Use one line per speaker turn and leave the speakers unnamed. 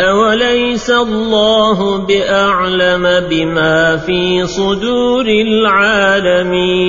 أوليس الله بأعلم بما في صدور العالمين